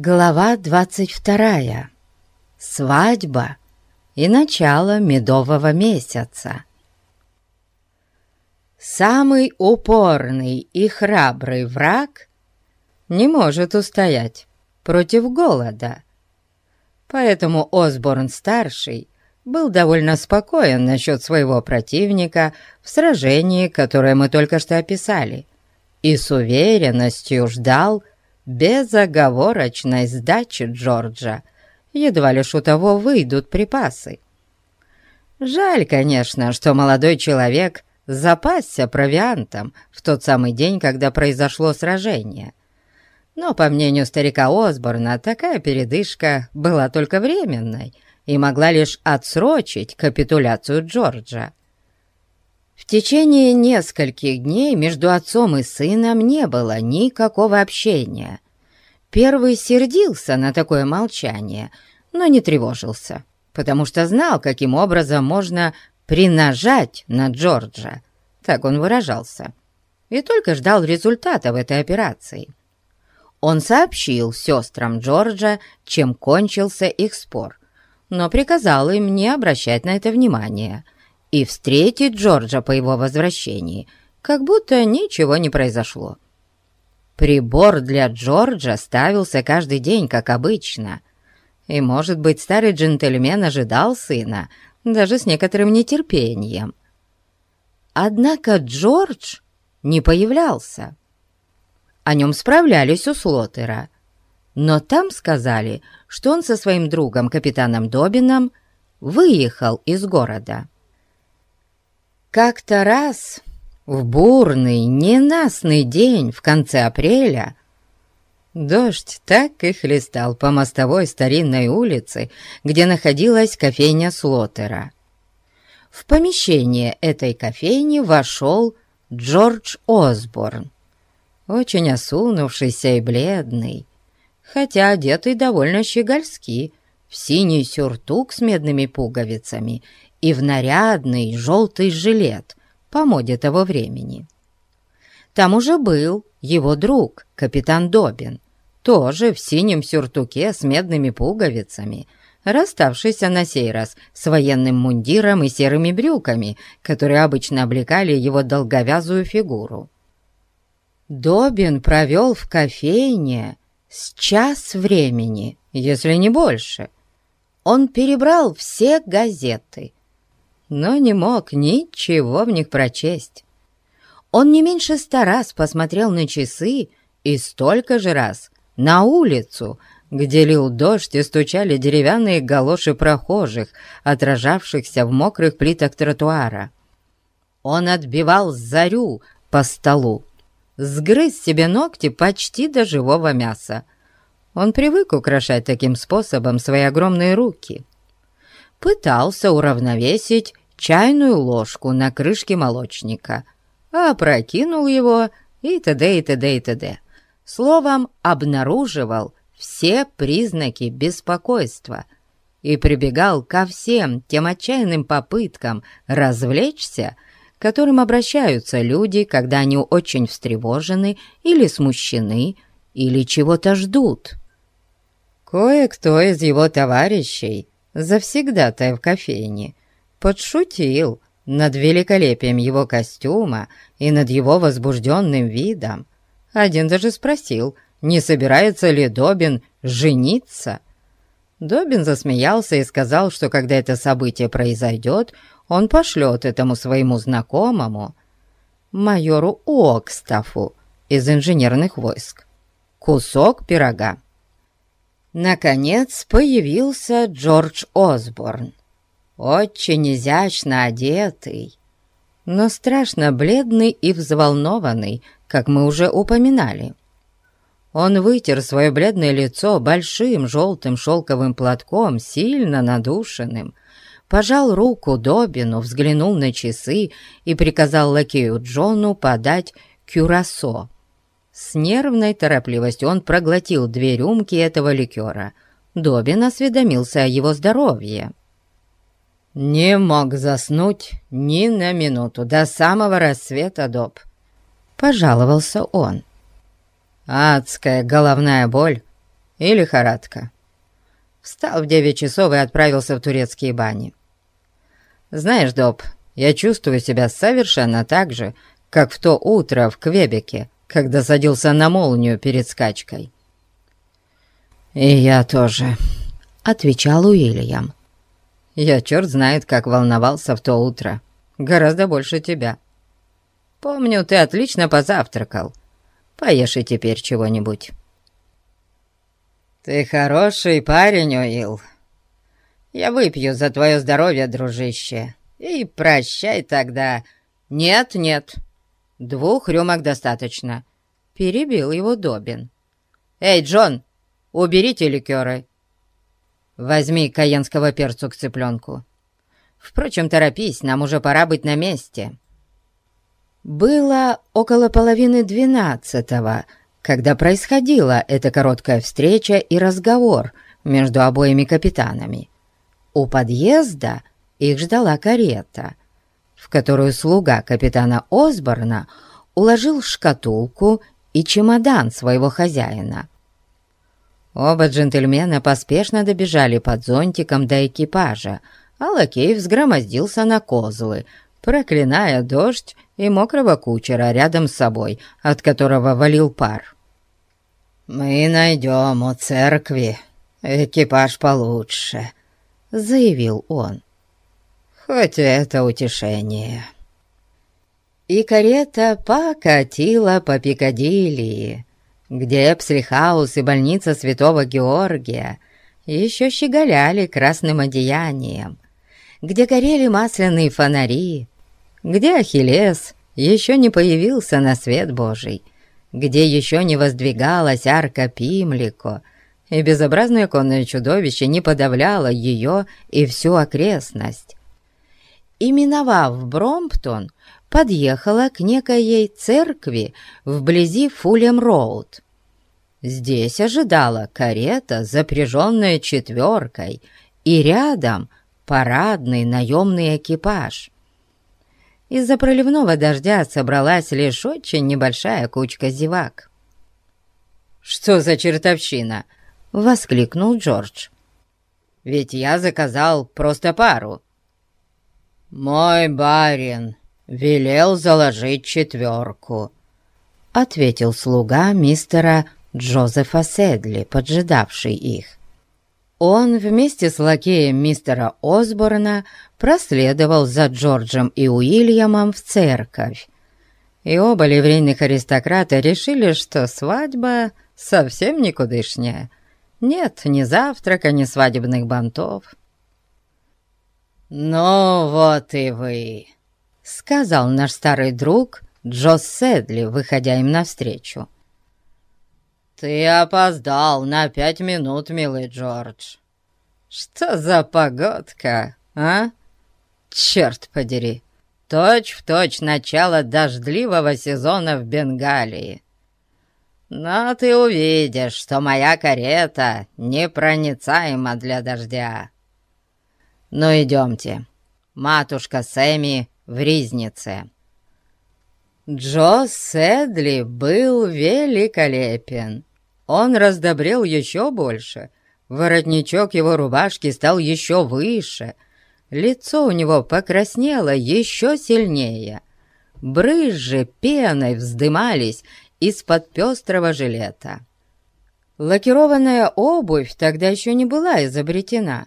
Глава двадцать вторая. Свадьба и начало медового месяца. Самый упорный и храбрый враг не может устоять против голода. Поэтому Осборн-старший был довольно спокоен насчет своего противника в сражении, которое мы только что описали, и с уверенностью ждал, безоговорочной сдачи Джорджа. Едва лишь у того выйдут припасы. Жаль, конечно, что молодой человек запасся провиантом в тот самый день, когда произошло сражение. Но, по мнению старика Осборна, такая передышка была только временной и могла лишь отсрочить капитуляцию Джорджа. В течение нескольких дней между отцом и сыном не было никакого общения. Первый сердился на такое молчание, но не тревожился, потому что знал, каким образом можно принажать на Джорджа, так он выражался, и только ждал результатов этой операции. Он сообщил сестрам Джорджа, чем кончился их спор, но приказал им не обращать на это внимания – и встретить Джорджа по его возвращении, как будто ничего не произошло. Прибор для Джорджа ставился каждый день, как обычно, и, может быть, старый джентльмен ожидал сына, даже с некоторым нетерпением. Однако Джордж не появлялся. О нем справлялись у Слотера, но там сказали, что он со своим другом, капитаном Добином, выехал из города. Как-то раз, в бурный, ненастный день в конце апреля, дождь так и хлестал по мостовой старинной улице, где находилась кофейня Слотера. В помещение этой кофейни вошел Джордж Осборн, очень осунувшийся и бледный, хотя одетый довольно щегольски, в синий сюртук с медными пуговицами и в нарядный желтый жилет по моде того времени. Там уже был его друг, капитан Добин, тоже в синем сюртуке с медными пуговицами, расставшийся на сей раз с военным мундиром и серыми брюками, которые обычно облекали его долговязую фигуру. Добин провел в кофейне с час времени, если не больше. Он перебрал все газеты, но не мог ничего в них прочесть. Он не меньше ста раз посмотрел на часы и столько же раз на улицу, где лил дождь и стучали деревянные галоши прохожих, отражавшихся в мокрых плитах тротуара. Он отбивал зарю по столу, сгрыз себе ногти почти до живого мяса. Он привык украшать таким способом свои огромные руки. Пытался уравновесить чайную ложку на крышке молочника, опрокинул его и т.д. и т.д. и т.д. Словом, обнаруживал все признаки беспокойства и прибегал ко всем тем отчаянным попыткам развлечься, которым обращаются люди, когда они очень встревожены или смущены, или чего-то ждут. Кое-кто из его товарищей, завсегдатая в кофейне, подшутил над великолепием его костюма и над его возбужденным видом. Один даже спросил, не собирается ли Добин жениться. Добин засмеялся и сказал, что когда это событие произойдет, он пошлет этому своему знакомому, майору Окстафу из инженерных войск, кусок пирога. Наконец появился Джордж Осборн очень изящно одетый, но страшно бледный и взволнованный, как мы уже упоминали. Он вытер свое бледное лицо большим желтым шелковым платком, сильно надушенным, пожал руку Добину, взглянул на часы и приказал лакею Джону подать кюрасо. С нервной торопливостью он проглотил две рюмки этого ликера. Добин осведомился о его здоровье. Не мог заснуть ни на минуту до самого рассвета доб. Пожаловался он. Адская головная боль и лихорадка. Встал в девять часов и отправился в турецкие бани. Знаешь, Доб, я чувствую себя совершенно так же, как в то утро в Квебеке, когда садился на молнию перед скачкой. «И я тоже», — отвечал Уильям. «Я черт знает, как волновался в то утро. Гораздо больше тебя. Помню, ты отлично позавтракал. Поешь и теперь чего-нибудь». «Ты хороший парень, Уилл. Я выпью за твое здоровье, дружище. И прощай тогда. Нет, нет, двух рюмок достаточно», — перебил его Добин. «Эй, Джон, уберите ликеры. Возьми каенского перцу к цыпленку. Впрочем, торопись, нам уже пора быть на месте». Было около половины двенадцатого, когда происходила эта короткая встреча и разговор между обоими капитанами. У подъезда их ждала карета, в которую слуга капитана Осборна уложил шкатулку и чемодан своего хозяина. Оба джентльмена поспешно добежали под зонтиком до экипажа, а лакей взгромоздился на козлы, проклиная дождь и мокрого кучера рядом с собой, от которого валил пар. «Мы найдем у церкви экипаж получше», — заявил он. «Хоть это утешение». И карета покатила по Пикадилли, где Пслихаус и больница Святого Георгия еще щеголяли красным одеянием, где горели масляные фонари, где Ахиллес еще не появился на свет Божий — где еще не воздвигалась арка Пимлико, и безобразное конное чудовище не подавляло ее и всю окрестность. И миновав Бромптон, подъехала к некоей церкви вблизи Фулем-Роуд. Здесь ожидала карета, запряженная четверкой, и рядом парадный наемный экипаж — из-за проливного дождя собралась лишь очень небольшая кучка зевак. «Что за чертовщина?» — воскликнул Джордж. «Ведь я заказал просто пару». «Мой барин велел заложить четверку», — ответил слуга мистера Джозефа Седли, поджидавший их. Он вместе с лакеем мистера Осборна проследовал за Джорджем и Уильямом в церковь. И оба ливрейных аристократа решили, что свадьба совсем никудышняя. Нет ни завтрака, ни свадебных бантов. «Ну вот и вы», — сказал наш старый друг Джо Седли, выходя им навстречу. «Ты опоздал на пять минут, милый Джордж. Что за погодка, а? Черт подери, точь в точь начало дождливого сезона в Бенгалии. Но ты увидишь, что моя карета непроницаема для дождя. Ну, идемте, матушка Сэмми в Ризнице». Джо Седли был великолепен. Он раздобрел еще больше. Воротничок его рубашки стал еще выше. Лицо у него покраснело еще сильнее. Брызжи пеной вздымались из-под пестрого жилета. Лакированная обувь тогда еще не была изобретена,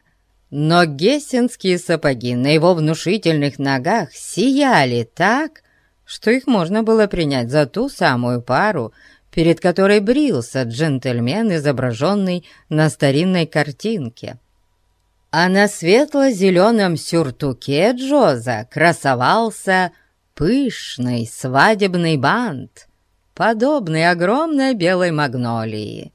но гессенские сапоги на его внушительных ногах сияли так, что их можно было принять за ту самую пару, перед которой брился джентльмен, изображенный на старинной картинке. А на светло-зеленом сюртуке Джоза красовался пышный свадебный бант, подобный огромной белой магнолии.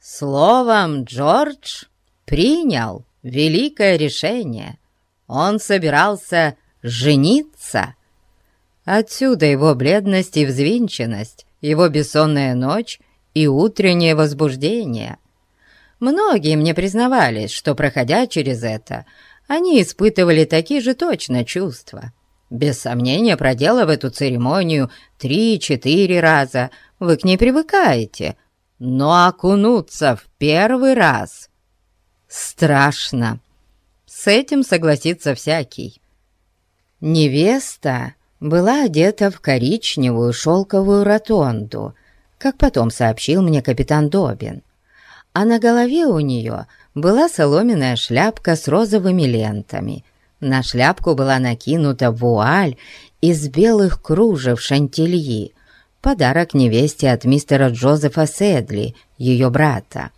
Словом, Джордж принял великое решение. Он собирался жениться. Отсюда его бледность и взвинченность, его бессонная ночь и утреннее возбуждение. Многие мне признавались, что, проходя через это, они испытывали такие же точно чувства. Без сомнения, проделав эту церемонию три-четыре раза, вы к ней привыкаете, но окунуться в первый раз страшно. С этим согласится всякий. Невеста была одета в коричневую шелковую ротонду, как потом сообщил мне капитан Добин, а на голове у нее была соломенная шляпка с розовыми лентами. На шляпку была накинута вуаль из белых кружев шантильи, подарок невесте от мистера Джозефа Седли, ее брата.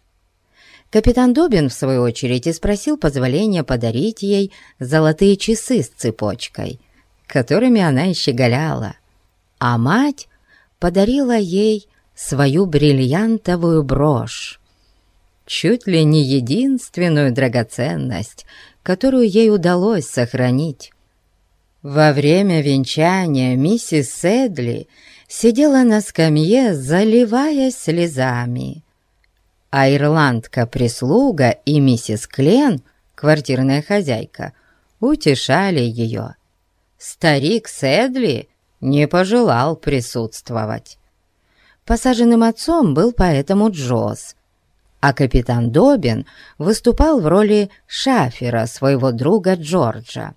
Капитан Добин, в свою очередь, и спросил позволения подарить ей золотые часы с цепочкой, которыми она и щеголяла, а мать подарила ей свою бриллиантовую брошь, чуть ли не единственную драгоценность, которую ей удалось сохранить. Во время венчания миссис Седли сидела на скамье, заливаясь слезами, а ирландка-прислуга и миссис Клен, квартирная хозяйка, утешали ее. Старик Седли не пожелал присутствовать. Посаженным отцом был поэтому Джоз, а капитан Добин выступал в роли шафера своего друга Джорджа.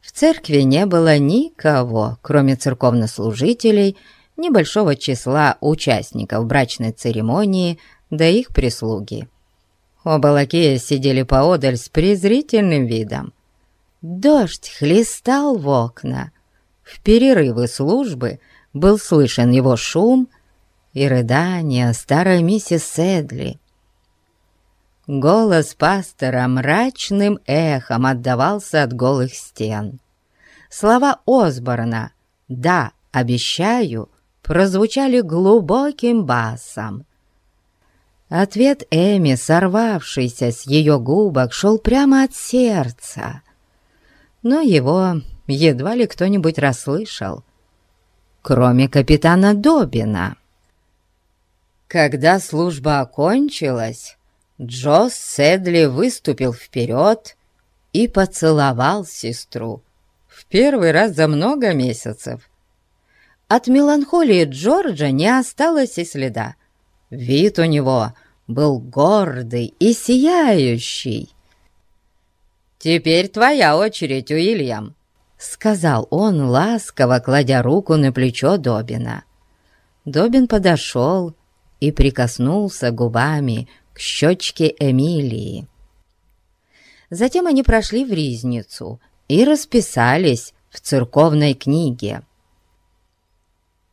В церкви не было никого, кроме церковнослужителей, небольшого числа участников брачной церемонии да их прислуги. Оба лакея сидели поодаль с презрительным видом. Дождь хлестал в окна. В перерывы службы был слышен его шум и рыдания старой миссис Седли. Голос пастора мрачным эхом отдавался от голых стен. Слова Осборна «Да, обещаю» прозвучали глубоким басом. Ответ Эми, сорвавшийся с ее губок, шел прямо от сердца, но его едва ли кто-нибудь расслышал, кроме капитана Добина. Когда служба окончилась, Джо Седли выступил вперед и поцеловал сестру в первый раз за много месяцев. От меланхолии Джорджа не осталось и следа. Вид у него был гордый и сияющий. «Теперь твоя очередь, Уильям», — сказал он, ласково кладя руку на плечо Добина. Добин подошел и прикоснулся губами к щечке Эмилии. Затем они прошли в ризницу и расписались в церковной книге.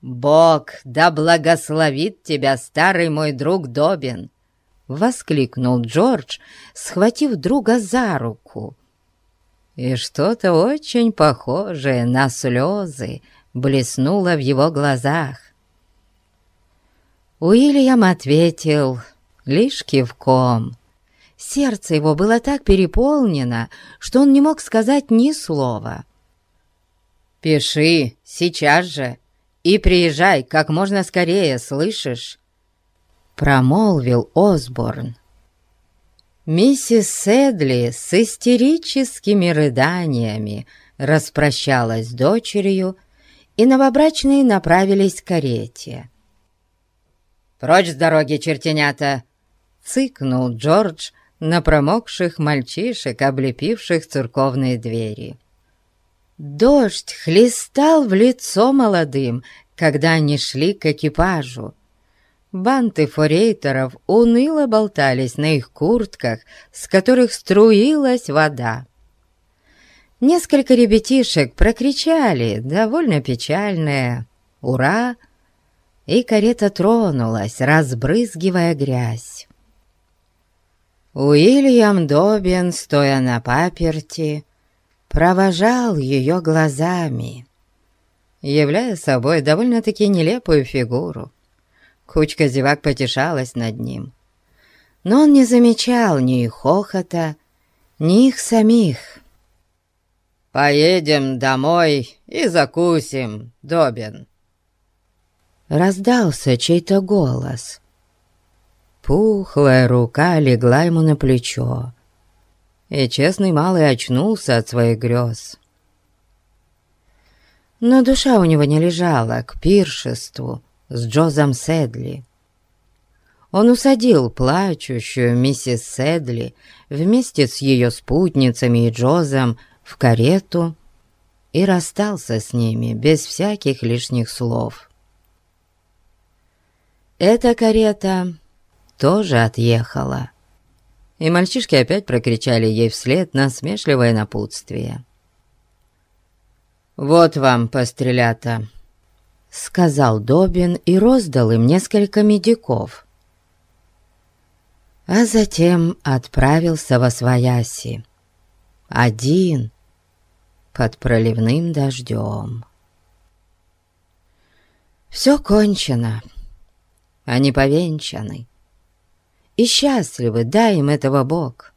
«Бог да благословит тебя, старый мой друг Добин!» — воскликнул Джордж, схватив друга за руку. И что-то очень похожее на слезы блеснуло в его глазах. Уильям ответил лишь кивком. Сердце его было так переполнено, что он не мог сказать ни слова. «Пиши сейчас же и приезжай как можно скорее, слышишь?» Промолвил Осборн. Миссис Седли с истерическими рыданиями распрощалась с дочерью, и новобрачные направились к карете. «Прочь с дороги, чертенята!» — цыкнул Джордж на промокших мальчишек, облепивших церковные двери. Дождь хлестал в лицо молодым, когда они шли к экипажу. Банты форейтеров уныло болтались на их куртках, с которых струилась вода. Несколько ребятишек прокричали, довольно печальное «Ура!» и карета тронулась, разбрызгивая грязь. Уильям Добин, стоя на паперти, провожал ее глазами, являя собой довольно-таки нелепую фигуру. Кучка зевак потешалась над ним, но он не замечал ни их хохота, ни их самих. «Поедем домой и закусим, Добин», раздался чей-то голос. Пухлая рука легла ему на плечо, и честный малый очнулся от своих грез. Но душа у него не лежала к пиршеству с Джозом Седли. Он усадил плачущую миссис Седли вместе с ее спутницами и Джозом в карету и расстался с ними без всяких лишних слов. Эта карета тоже отъехала, и мальчишки опять прокричали ей вслед насмешливое напутствие. «Вот вам, пострелята!» — сказал Добин и роздал им несколько медиков. А затем отправился во свояси. Один, под проливным дождем. Все кончено. Они повенчаны. И счастливы, дай им этого Бог.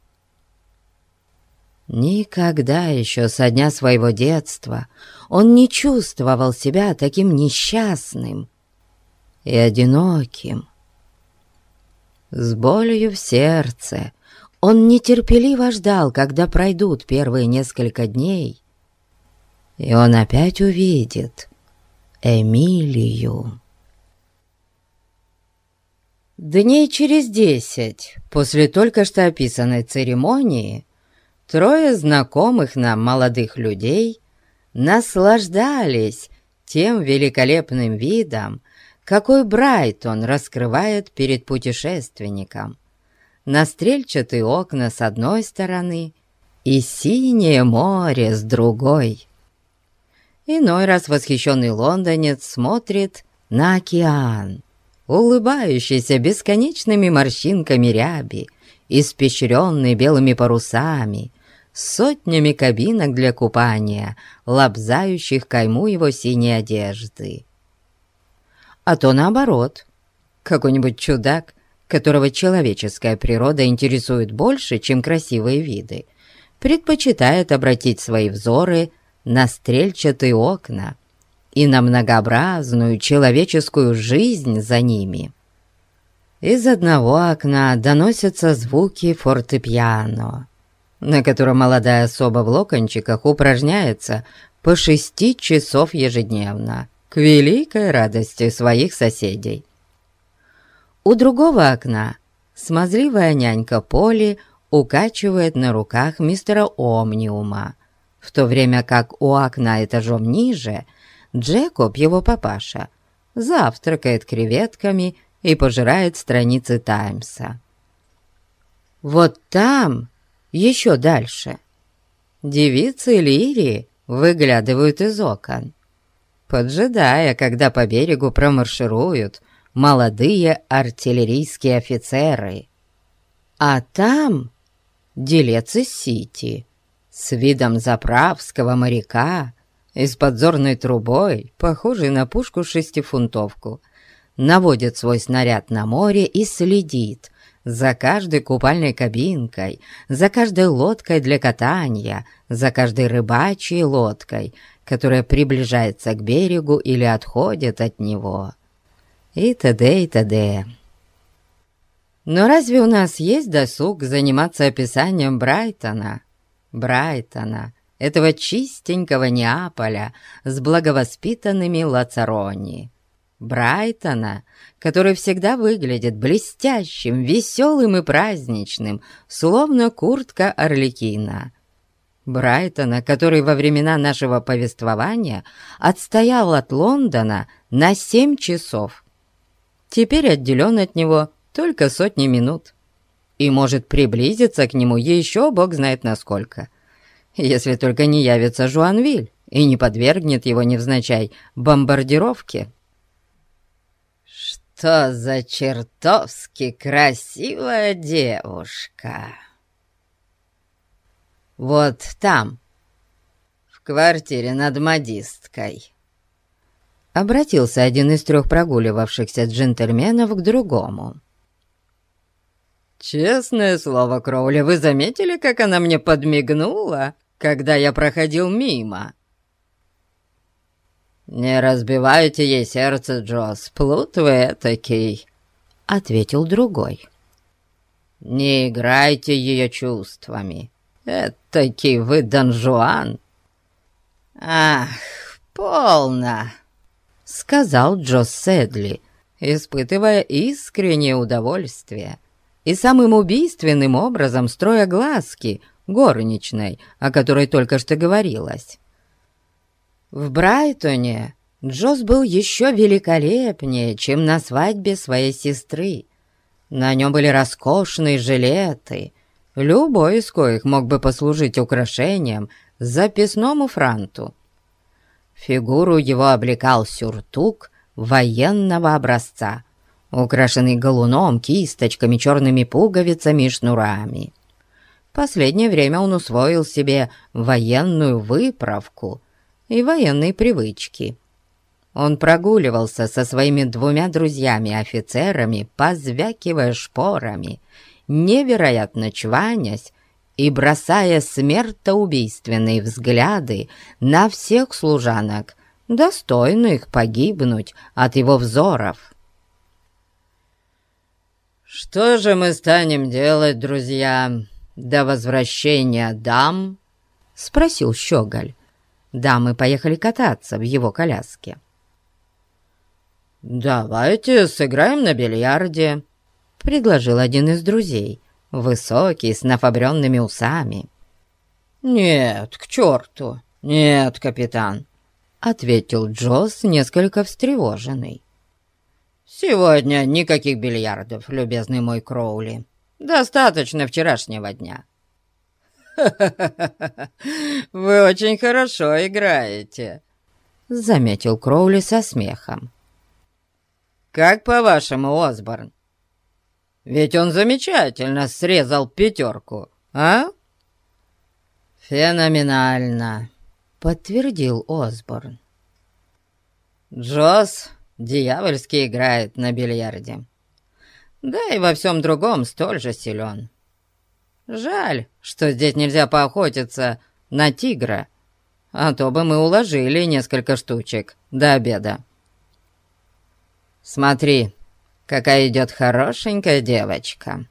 Никогда еще со дня своего детства он не чувствовал себя таким несчастным и одиноким. С болью в сердце он нетерпеливо ждал, когда пройдут первые несколько дней, и он опять увидит Эмилию. Дней через десять после только что описанной церемонии трое знакомых нам молодых людей наслаждались тем великолепным видом, какой Брайтон раскрывает перед путешественником. На стрельчатые окна с одной стороны и синее море с другой. Иной раз восхищенный лондонец смотрит на океан, улыбающийся бесконечными морщинками ряби, испещренный белыми парусами, сотнями кабинок для купания, лобзающих кайму его синей одежды. А то наоборот, какой-нибудь чудак, которого человеческая природа интересует больше, чем красивые виды, предпочитает обратить свои взоры на стрельчатые окна и на многообразную человеческую жизнь за ними. Из одного окна доносятся звуки фортепиано, на котором молодая особа в локончиках упражняется по шести часов ежедневно, к великой радости своих соседей. У другого окна смазливая нянька Поли укачивает на руках мистера Омниума, в то время как у окна этажом ниже Джекоб, его папаша, завтракает креветками и пожирает страницы Таймса. Вот там, еще дальше, девицы Лирии выглядывают из окон, поджидая, когда по берегу промаршируют молодые артиллерийские офицеры. А там делец из Сити — с видом заправского моряка и с подзорной трубой, похожей на пушку-шестифунтовку, наводит свой снаряд на море и следит за каждой купальной кабинкой, за каждой лодкой для катания, за каждой рыбачьей лодкой, которая приближается к берегу или отходит от него. И т.д. и т.д. Но разве у нас есть досуг заниматься описанием Брайтона? Брайтона, этого чистенького Неаполя с благовоспитанными лацарони. Брайтона, который всегда выглядит блестящим, веселым и праздничным, словно куртка Орликина. Брайтона, который во времена нашего повествования отстоял от Лондона на семь часов. Теперь отделен от него только сотни минут и может приблизиться к нему еще бог знает насколько. Если только не явится Жуанвиль и не подвергнет его невзначай бомбардировке. «Что за чертовски красивая девушка!» «Вот там, в квартире над модисткой», — обратился один из трех прогуливавшихся джентльменов к другому. «Честное слово, Кроули, вы заметили, как она мне подмигнула, когда я проходил мимо?» «Не разбивайте ей сердце, Джосс, плут вы этакий», — ответил другой. «Не играйте ее чувствами. Этакий вы Дон Жуан». «Ах, полно», — сказал Джосс Седли, испытывая искреннее удовольствие и самым убийственным образом строя глазки горничной, о которой только что говорилось. В Брайтоне Джосс был еще великолепнее, чем на свадьбе своей сестры. На нем были роскошные жилеты, любой из коих мог бы послужить украшением записному франту. Фигуру его облекал сюртук военного образца, украшенный галуном, кисточками, черными пуговицами и шнурами. Последнее время он усвоил себе военную выправку и военные привычки. Он прогуливался со своими двумя друзьями-офицерами, позвякивая шпорами, невероятно чванясь и бросая смертоубийственные взгляды на всех служанок, достойных погибнуть от его взоров. «Что же мы станем делать, друзья, до возвращения дам?» — спросил Щеголь. Дамы поехали кататься в его коляске. «Давайте сыграем на бильярде», — предложил один из друзей, высокий, с нафабренными усами. «Нет, к черту! Нет, капитан!» — ответил Джосс, несколько встревоженный. «Сегодня никаких бильярдов, любезный мой Кроули. Достаточно вчерашнего дня». вы очень хорошо играете», — заметил Кроули со смехом. «Как по-вашему, Осборн? Ведь он замечательно срезал пятерку, а?» «Феноменально», — подтвердил Осборн. «Джосс дьявольски играет на бильярде. Да и во всем другом столь же силен. Жаль, что здесь нельзя поохотиться на тигра, а то бы мы уложили несколько штучек до обеда. Смотри, какая идет хорошенькая девочка.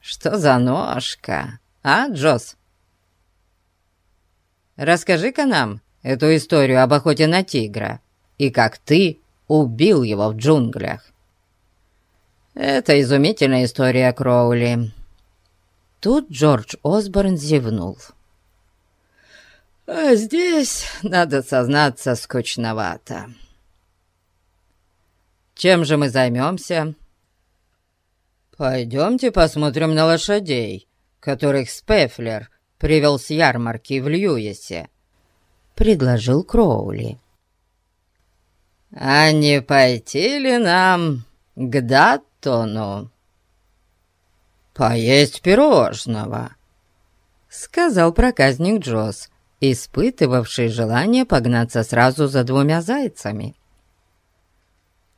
Что за ножка, а, Джосс? Расскажи-ка нам эту историю об охоте на тигра и как ты убил его в джунглях. Это изумительная история Кроули. Тут Джордж Осборн зевнул. «А здесь, надо сознаться, скучновато. Чем же мы займемся?» «Пойдемте посмотрим на лошадей, которых Спефлер привел с ярмарки в Льюисе», — предложил Кроули. «А не пойти ли нам к Даттону?» «Поесть пирожного», — сказал проказник Джосс, испытывавший желание погнаться сразу за двумя зайцами.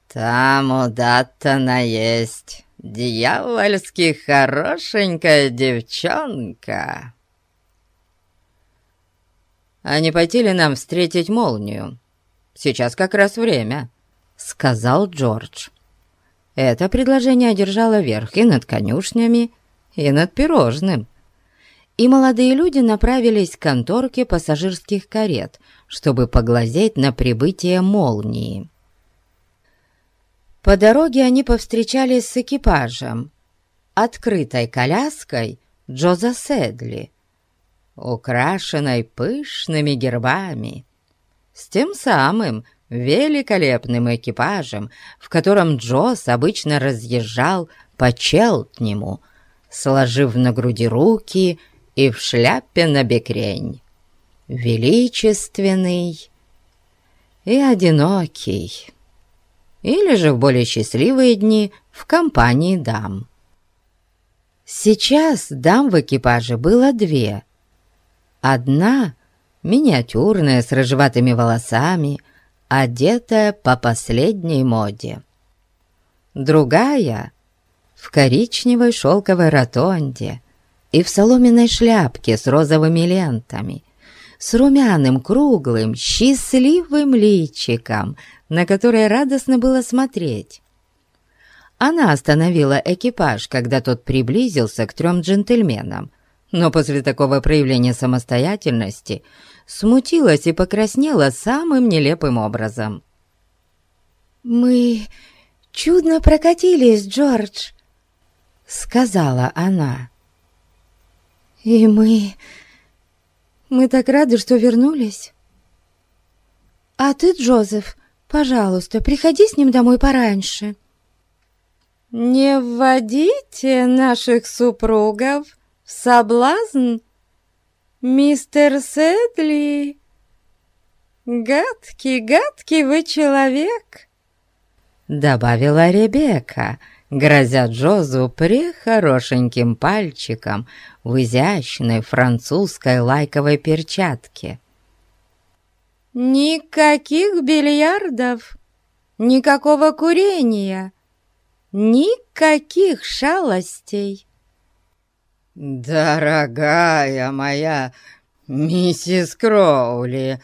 «Там у Даттона есть дьявольски хорошенькая девчонка». «А не пойти ли нам встретить молнию? Сейчас как раз время», — сказал Джордж. Это предложение одержало верх и над конюшнями, и над пирожным. И молодые люди направились к конторке пассажирских карет, чтобы поглазеть на прибытие молнии. По дороге они повстречались с экипажем, открытой коляской Джоза Седли, украшенной пышными гербами, с тем самым великолепным экипажем, в котором Джосс обычно разъезжал по Челтнему, сложив на груди руки и в шляпе на бекрень. Величественный и одинокий. Или же в более счастливые дни в компании дам. Сейчас дам в экипаже было две. Одна, миниатюрная, с рыжеватыми волосами, одетая по последней моде. Другая — в коричневой шелковой ротонде и в соломенной шляпке с розовыми лентами, с румяным, круглым, счастливым личиком, на которое радостно было смотреть. Она остановила экипаж, когда тот приблизился к трем джентльменам, но после такого проявления самостоятельности смутилась и покраснела самым нелепым образом. «Мы чудно прокатились, Джордж», — сказала она. «И мы... мы так рады, что вернулись. А ты, Джозеф, пожалуйста, приходи с ним домой пораньше». «Не вводите наших супругов в соблазн, мистер Сэдли. Гадкий, гадкий вы человек!» Добавила Ребекка, грозя Джозу прехорошеньким пальчиком в изящной французской лайковой перчатке. «Никаких бильярдов, никакого курения, никаких шалостей!» «Дорогая моя миссис Кроули,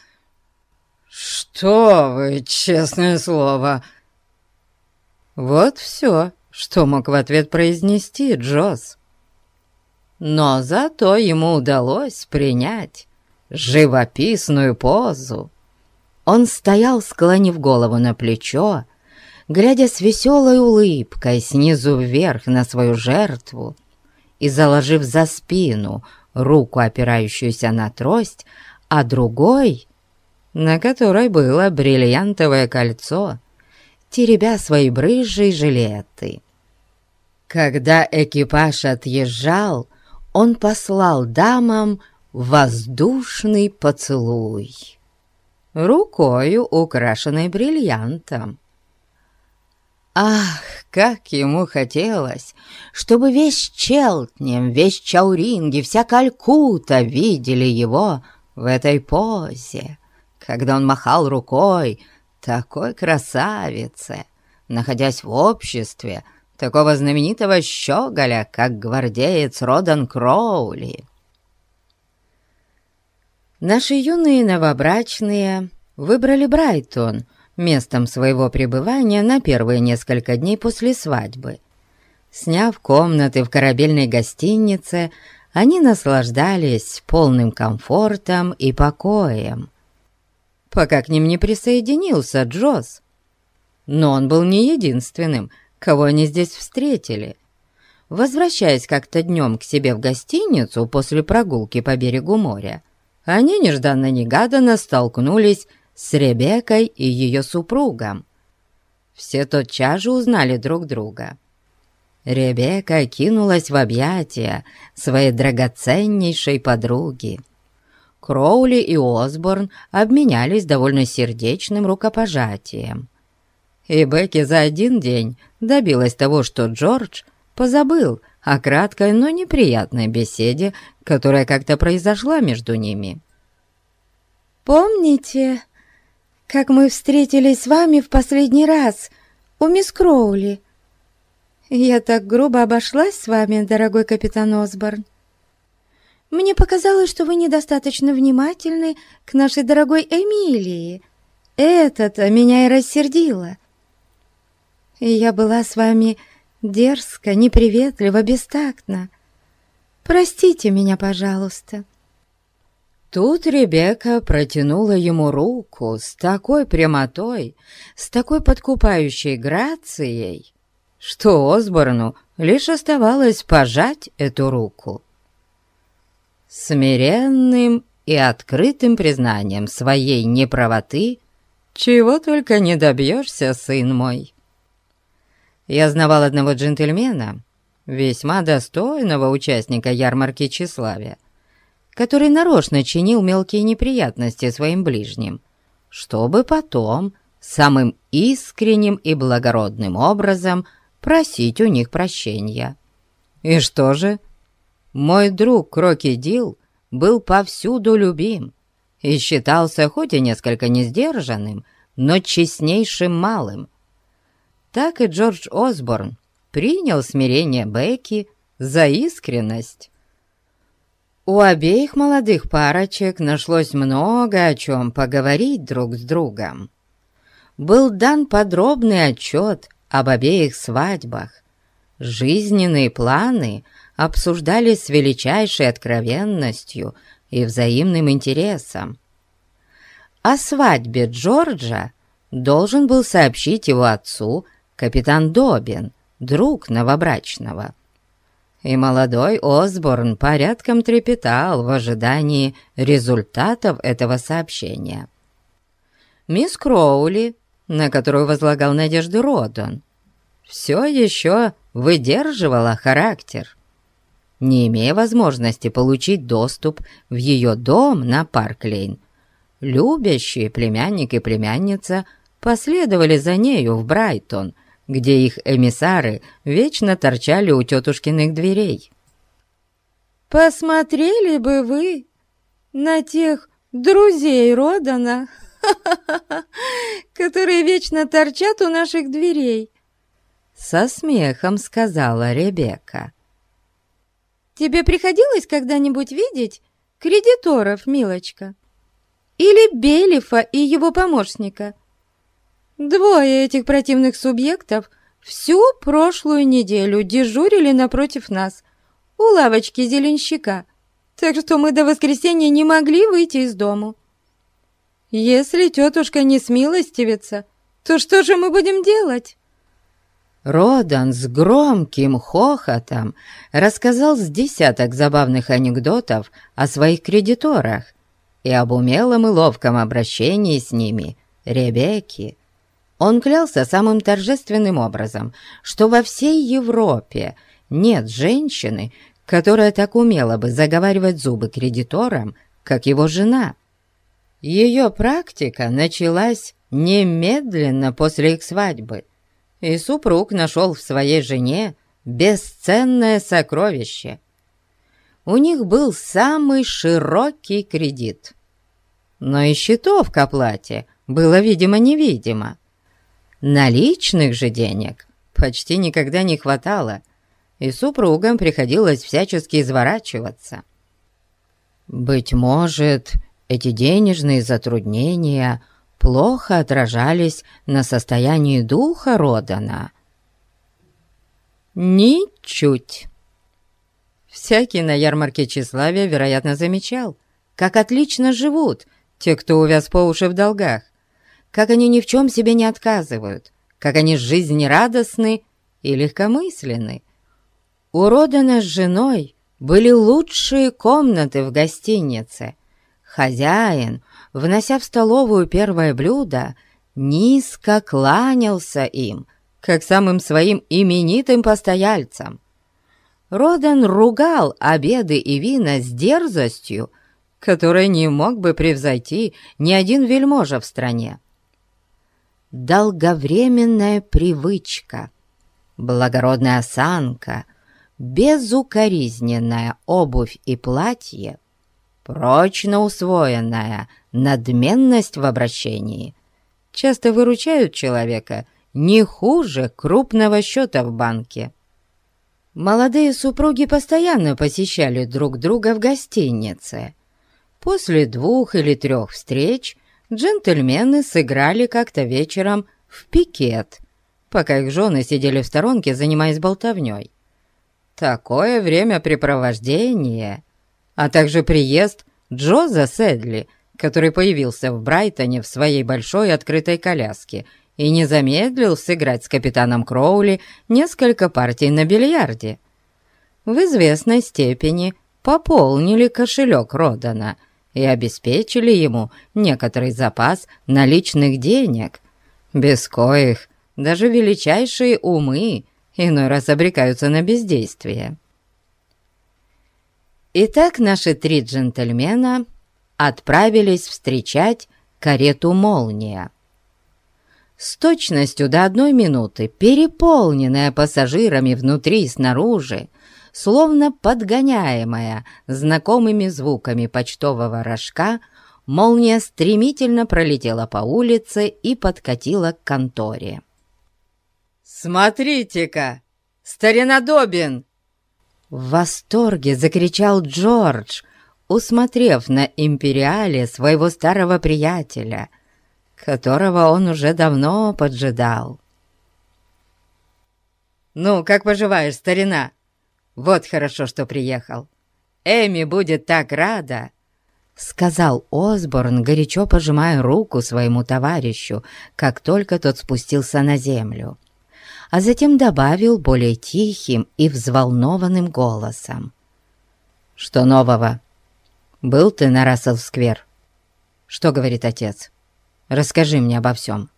что вы, честное слово!» Вот все, что мог в ответ произнести Джоз. Но зато ему удалось принять живописную позу. Он стоял, склонив голову на плечо, глядя с веселой улыбкой снизу вверх на свою жертву и заложив за спину руку, опирающуюся на трость, а другой, на которой было бриллиантовое кольцо, теребя свои брыжи и жилеты. Когда экипаж отъезжал, он послал дамам воздушный поцелуй, рукою, украшенной бриллиантом. Ах, как ему хотелось, чтобы весь Челтнем, весь Чауринги, вся Калькута видели его в этой позе, когда он махал рукой такой красавице, находясь в обществе такого знаменитого щеголя, как гвардеец Родан Кроули. Наши юные новобрачные выбрали Брайтон местом своего пребывания на первые несколько дней после свадьбы. Сняв комнаты в корабельной гостинице, они наслаждались полным комфортом и покоем – пока к ним не присоединился Джоз. Но он был не единственным, кого они здесь встретили. Возвращаясь как-то днем к себе в гостиницу после прогулки по берегу моря, они нежданно-негаданно столкнулись с Ребеккой и ее супругом. Все тотчас же узнали друг друга. Ребекка кинулась в объятия своей драгоценнейшей подруги. Кроули и Осборн обменялись довольно сердечным рукопожатием. И Бекки за один день добилась того, что Джордж позабыл о краткой, но неприятной беседе, которая как-то произошла между ними. «Помните, как мы встретились с вами в последний раз у мисс Кроули? Я так грубо обошлась с вами, дорогой капитан Осборн. Мне показалось, что вы недостаточно внимательны к нашей дорогой Эмилии. Это-то меня и рассердило. Я была с вами дерзко, неприветливо, бестактна. Простите меня, пожалуйста». Тут Ребекка протянула ему руку с такой прямотой, с такой подкупающей грацией, что Осборну лишь оставалось пожать эту руку смиренным и открытым признанием своей неправоты, чего только не добьешься, сын мой. Я знавал одного джентльмена, весьма достойного участника ярмарки тщеславия, который нарочно чинил мелкие неприятности своим ближним, чтобы потом самым искренним и благородным образом просить у них прощения. И что же? Мой друг Крокидил был повсюду любим и считался хоть и несколько несдержанным, но честнейшим малым. Так и Джордж Осборн принял смирение Бекки за искренность. У обеих молодых парочек нашлось много о чем поговорить друг с другом. Был дан подробный отчет об обеих свадьбах. Жизненные планы — обсуждались с величайшей откровенностью и взаимным интересом. О свадьбе Джорджа должен был сообщить его отцу капитан Добин, друг новобрачного. И молодой Осборн порядком трепетал в ожидании результатов этого сообщения. Мисс Кроули, на которую возлагал надежды Родон, все еще выдерживала характер. Не имея возможности получить доступ в ее дом на Парклейн, любящие племянник и племянница последовали за нею в Брайтон, где их эмиссары вечно торчали у тетушкиных дверей. «Посмотрели бы вы на тех друзей Родана, которые вечно торчат у наших дверей!» Со смехом сказала Ребекка. «Тебе приходилось когда-нибудь видеть кредиторов, милочка? Или Белифа и его помощника?» Двое этих противных субъектов всю прошлую неделю дежурили напротив нас у лавочки зеленщика, так что мы до воскресенья не могли выйти из дому. Если тетушка не смилостивится, то что же мы будем делать?» Родан с громким хохотом рассказал с десяток забавных анекдотов о своих кредиторах и об умелом и ловком обращении с ними Ребекки, он клялся самым торжественным образом, что во всей Европе нет женщины, которая так умела бы заговаривать зубы кредиторам, как его жена. Ее практика началась немедленно после их свадьбы, и супруг нашел в своей жене бесценное сокровище. У них был самый широкий кредит. Но и счетов к оплате было видимо-невидимо. Наличных же денег почти никогда не хватало, и супругам приходилось всячески изворачиваться. Быть может, эти денежные затруднения плохо отражались на состоянии духа Родана. Ничуть. Всякий на ярмарке тщеславия, вероятно, замечал, как отлично живут те, кто увяз по уши в долгах как они ни в чем себе не отказывают, как они жизнерадостны и легкомысленны. У Родана с женой были лучшие комнаты в гостинице. Хозяин, внося в столовую первое блюдо, низко кланялся им, как самым своим именитым постояльцам. Родан ругал обеды и вина с дерзостью, которой не мог бы превзойти ни один вельможа в стране долговременная привычка, благородная осанка, безукоризненная обувь и платье, прочно усвоенная надменность в обращении, часто выручают человека не хуже крупного счета в банке. Молодые супруги постоянно посещали друг друга в гостинице. После двух или трех встреч джентльмены сыграли как-то вечером в пикет, пока их жены сидели в сторонке, занимаясь болтовней. Такое времяпрепровождение, а также приезд Джоза Седли, который появился в Брайтоне в своей большой открытой коляске и не замедлил сыграть с капитаном Кроули несколько партий на бильярде. В известной степени пополнили кошелек Родана – и обеспечили ему некоторый запас наличных денег, без коих даже величайшие умы иной раз обрекаются на бездействие. Итак, наши три джентльмена отправились встречать карету «Молния». С точностью до одной минуты, переполненная пассажирами внутри и снаружи, словно подгоняемая знакомыми звуками почтового рожка, молния стремительно пролетела по улице и подкатила к конторе. «Смотрите-ка! Старина Добин!» В восторге закричал Джордж, усмотрев на империале своего старого приятеля, которого он уже давно поджидал. «Ну, как поживаешь, старина?» Вот хорошо, что приехал. Эми будет так рада!» Сказал Осборн, горячо пожимая руку своему товарищу, как только тот спустился на землю. а затем добавил более тихим и взволнованным голосом. «Что нового? Был ты на Рассел-сквер? Что говорит отец? Расскажи мне обо всем».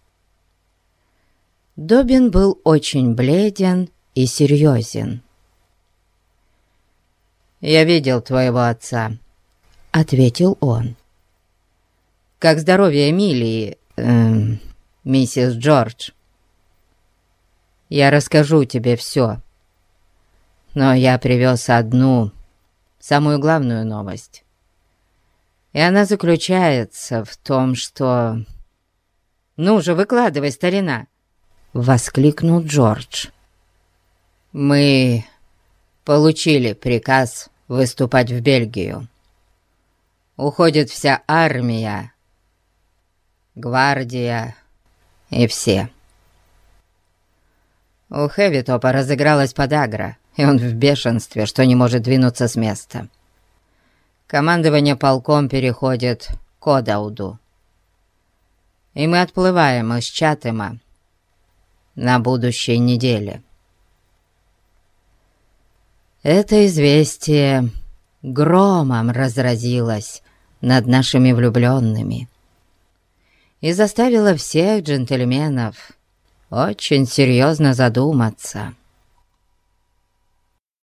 Добин был очень бледен и серьезен. «Я видел твоего отца», — ответил он. «Как здоровье Эмилии, эм, миссис Джордж?» «Я расскажу тебе все. Но я привез одну, самую главную новость. И она заключается в том, что...» «Ну же, выкладывай, старина!» — воскликнул Джордж. «Мы получили приказ выступать в Бельгию. Уходит вся армия, гвардия и все. У Хевитопа разыгралась подагра, и он в бешенстве, что не может двинуться с места. Командование полком переходит к Одауду. И мы отплываем из Чатыма на будущей неделе. Это известие громом разразилось над нашими влюбленными и заставило всех джентльменов очень серьезно задуматься.